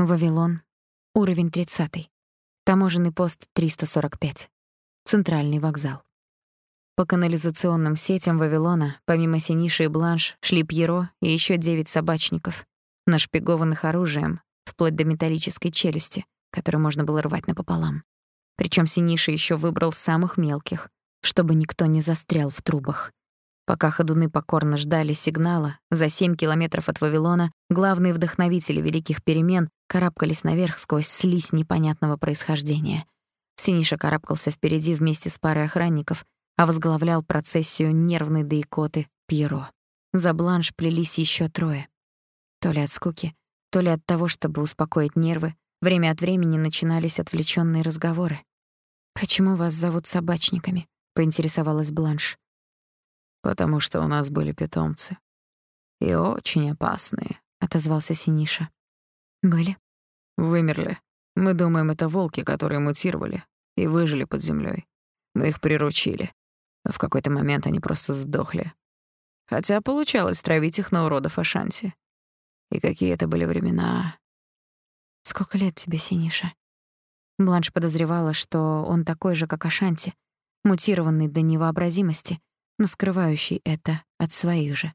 Вавилон. Уровень 30. Таможенный пост 345. Центральный вокзал. По канализационным сетям Вавилона, помимо Синиши и Бланш, шли Пьеро и еще девять собачников, нашпигованных оружием, вплоть до металлической челюсти, которую можно было рвать напополам. Причем Синиша еще выбрал самых мелких, чтобы никто не застрял в трубах. Пока ходуны покорно ждали сигнала, за семь километров от Вавилона главные вдохновители великих перемен карабкались наверх сквозь слизь непонятного происхождения. Синиша карабкался впереди вместе с парой охранников, а возглавлял процессию нервной доикоты Пьеро. За бланш плелись еще трое. То ли от скуки, то ли от того, чтобы успокоить нервы, время от времени начинались отвлеченные разговоры. «Почему вас зовут собачниками?» — поинтересовалась Бланш. «Потому что у нас были питомцы. И очень опасные», — отозвался Синиша. «Были?» «Вымерли. Мы думаем, это волки, которые мутировали и выжили под землей. Мы их приручили. Но в какой-то момент они просто сдохли. Хотя получалось травить их на уродов Ашанти. И какие это были времена. Сколько лет тебе, Синиша? Бланш подозревала, что он такой же, как Ашанти, мутированный до невообразимости, но скрывающий это от своих же.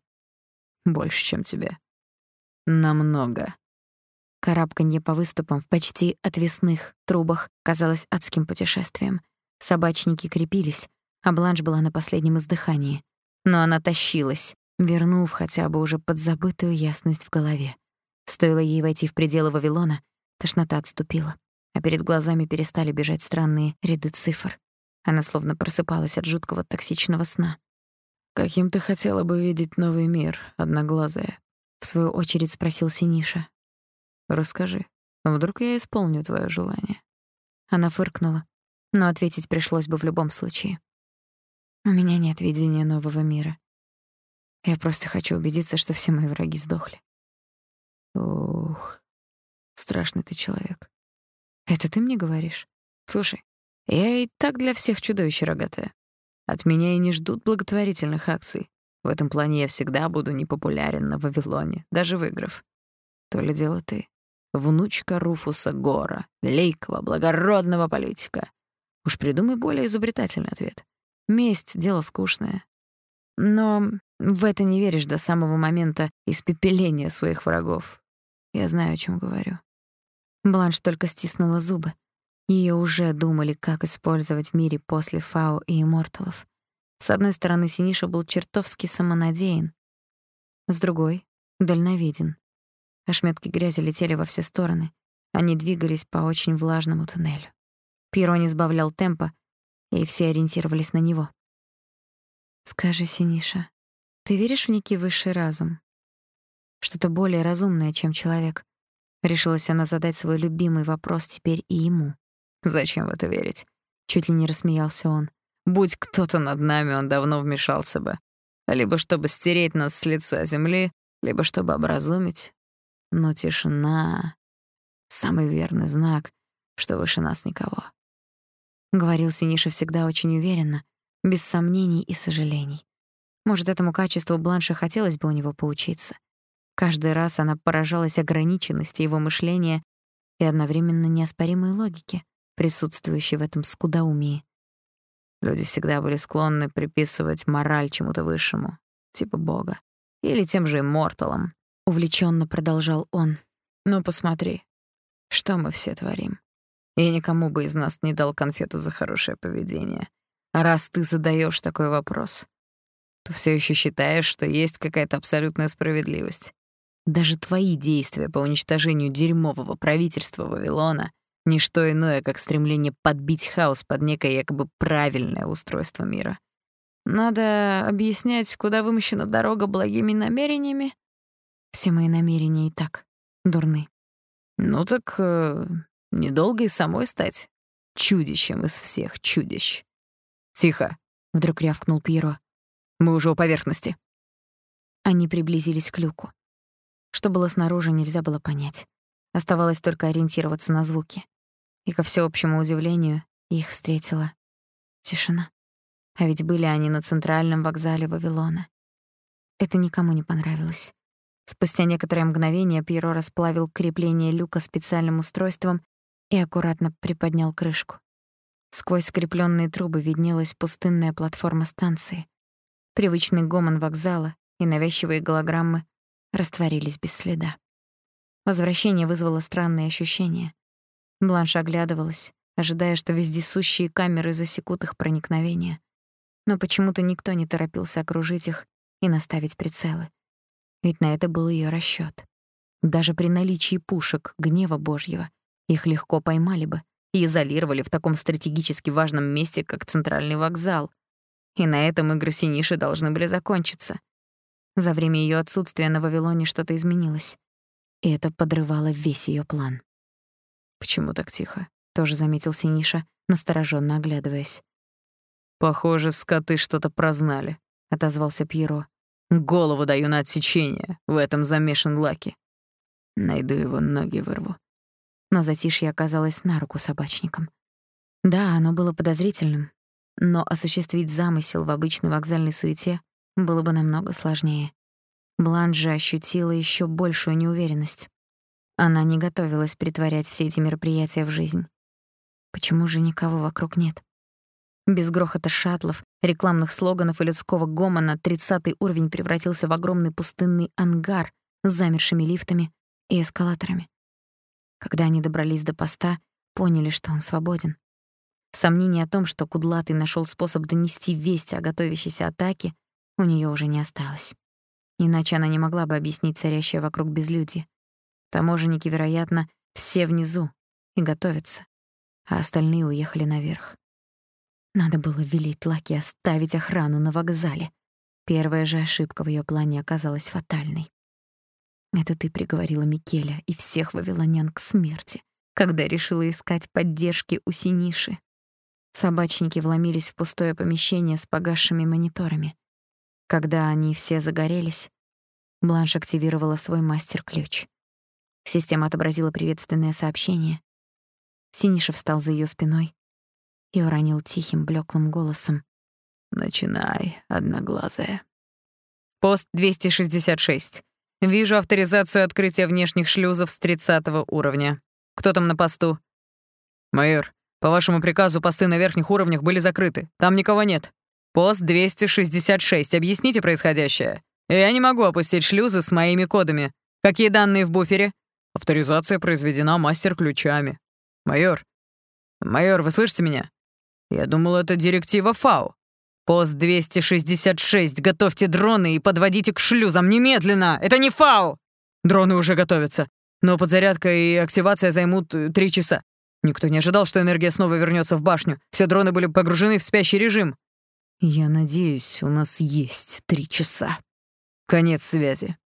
Больше, чем тебе. Намного. Карабканье по выступам в почти отвесных трубах казалось адским путешествием. Собачники крепились, а Бланш была на последнем издыхании. Но она тащилась, вернув хотя бы уже подзабытую ясность в голове. Стоило ей войти в пределы Вавилона, тошнота отступила а перед глазами перестали бежать странные ряды цифр. Она словно просыпалась от жуткого токсичного сна. «Каким ты хотела бы видеть новый мир, одноглазая?» — в свою очередь спросил Синиша. «Расскажи, вдруг я исполню твое желание?» Она фыркнула, но ответить пришлось бы в любом случае. «У меня нет видения нового мира. Я просто хочу убедиться, что все мои враги сдохли». «Ух, страшный ты человек. Это ты мне говоришь? Слушай, я и так для всех чудовище рогатое. От меня и не ждут благотворительных акций. В этом плане я всегда буду непопулярен на Вавилоне, даже выиграв. То ли дело ты. Внучка Руфуса Гора, великого, благородного политика. Уж придумай более изобретательный ответ. Месть — дело скучное. Но в это не веришь до самого момента испепеления своих врагов. Я знаю, о чем говорю. Бланш только стиснула зубы. Ее уже думали, как использовать в мире после Фау и Имморталов. С одной стороны, Синиша был чертовски самонадеян, с другой — дальновиден. Ошметки грязи летели во все стороны. Они двигались по очень влажному туннелю. Пиро не сбавлял темпа, и все ориентировались на него. «Скажи, Синиша, ты веришь в некий высший разум? Что-то более разумное, чем человек?» Решилась она задать свой любимый вопрос теперь и ему. «Зачем в это верить?» Чуть ли не рассмеялся он. «Будь кто-то над нами, он давно вмешался бы. Либо чтобы стереть нас с лица земли, либо чтобы образумить. Но тишина — самый верный знак, что выше нас никого». Говорил Синиша всегда очень уверенно, без сомнений и сожалений. Может, этому качеству Бланше хотелось бы у него поучиться. Каждый раз она поражалась ограниченности его мышления и одновременно неоспоримой логике, присутствующей в этом скудоумии. Люди всегда были склонны приписывать мораль чему-то высшему, типа Бога, или тем же имморталам. Увлеченно продолжал он. «Ну, посмотри, что мы все творим. Я никому бы из нас не дал конфету за хорошее поведение. А раз ты задаешь такой вопрос, то все еще считаешь, что есть какая-то абсолютная справедливость. Даже твои действия по уничтожению дерьмового правительства Вавилона — ничто иное, как стремление подбить хаос под некое якобы правильное устройство мира. Надо объяснять, куда вымощена дорога благими намерениями? Все мои намерения и так дурны. Ну так э, недолго и самой стать чудищем из всех чудищ. Тихо, — вдруг рявкнул Пьеро. Мы уже у поверхности. Они приблизились к люку. Что было снаружи, нельзя было понять. Оставалось только ориентироваться на звуки. И, ко всеобщему удивлению, их встретила тишина. А ведь были они на центральном вокзале Вавилона. Это никому не понравилось. Спустя некоторое мгновение Пьеро расплавил крепление люка специальным устройством и аккуратно приподнял крышку. Сквозь скрепленные трубы виднелась пустынная платформа станции. Привычный гомон вокзала и навязчивые голограммы растворились без следа. Возвращение вызвало странные ощущения. Бланш оглядывалась, ожидая, что вездесущие камеры засекут их проникновение. Но почему-то никто не торопился окружить их и наставить прицелы. Ведь на это был ее расчёт. Даже при наличии пушек гнева Божьего их легко поймали бы и изолировали в таком стратегически важном месте, как центральный вокзал. И на этом игры Синиши должны были закончиться. За время ее отсутствия на Вавилоне что-то изменилось, и это подрывало весь ее план. «Почему так тихо?» — тоже заметил Синиша, настороженно оглядываясь. «Похоже, скоты что-то прознали», — отозвался Пьеро. «Голову даю на отсечение, в этом замешан Лаки. Найду его, ноги вырву». Но затишье оказалось на руку собачникам. Да, оно было подозрительным, но осуществить замысел в обычной вокзальной суете было бы намного сложнее. Бланш ощутила еще большую неуверенность. Она не готовилась притворять все эти мероприятия в жизнь. Почему же никого вокруг нет? Без грохота шаттлов, рекламных слоганов и людского гомона тридцатый уровень превратился в огромный пустынный ангар с замершими лифтами и эскалаторами. Когда они добрались до поста, поняли, что он свободен. Сомнений о том, что Кудлатый нашел способ донести весть о готовящейся атаке, у нее уже не осталось. Иначе она не могла бы объяснить царящее вокруг безлюдье. Таможенники, вероятно, все внизу и готовятся, а остальные уехали наверх. Надо было велеть Лаки оставить охрану на вокзале. Первая же ошибка в ее плане оказалась фатальной. Это ты приговорила Микеля и всех вавилонян к смерти, когда решила искать поддержки у Синиши. Собачники вломились в пустое помещение с погасшими мониторами. Когда они все загорелись, Бланш активировала свой мастер-ключ. Система отобразила приветственное сообщение. Синиша встал за ее спиной и уронил тихим, блеклым голосом. «Начинай, одноглазая». «Пост 266. Вижу авторизацию открытия внешних шлюзов с 30 уровня. Кто там на посту?» «Майор, по вашему приказу посты на верхних уровнях были закрыты. Там никого нет. Пост 266. Объясните происходящее. Я не могу опустить шлюзы с моими кодами. Какие данные в буфере?» «Авторизация произведена мастер-ключами». «Майор, майор, вы слышите меня? Я думал, это директива ФАУ. Пост 266, готовьте дроны и подводите к шлюзам немедленно. Это не ФАУ. Дроны уже готовятся, но подзарядка и активация займут э, три часа. Никто не ожидал, что энергия снова вернется в башню. Все дроны были погружены в спящий режим. Я надеюсь, у нас есть три часа. Конец связи.